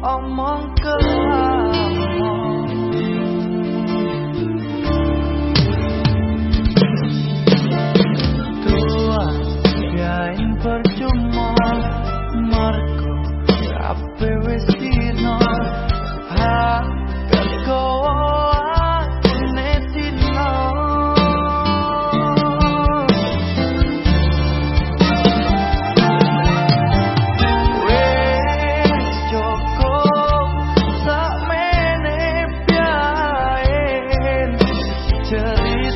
omong kelamong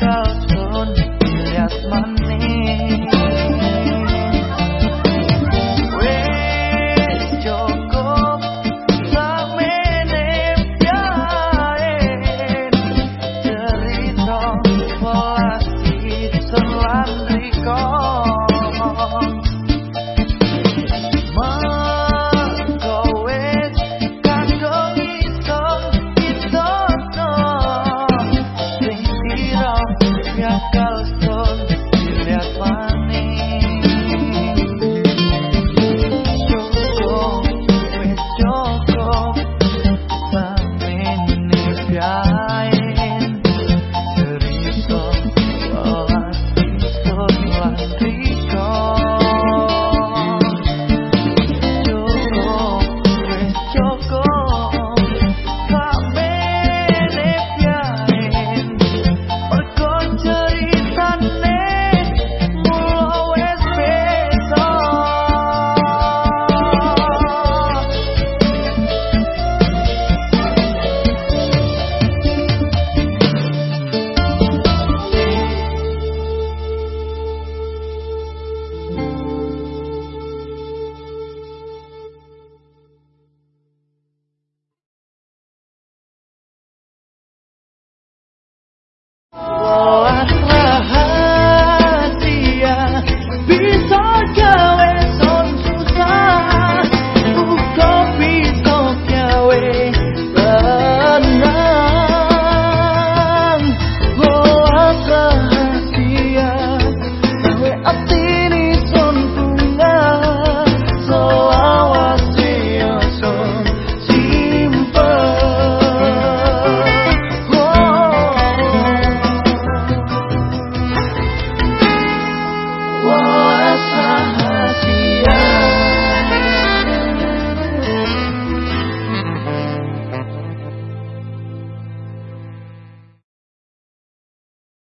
Africa.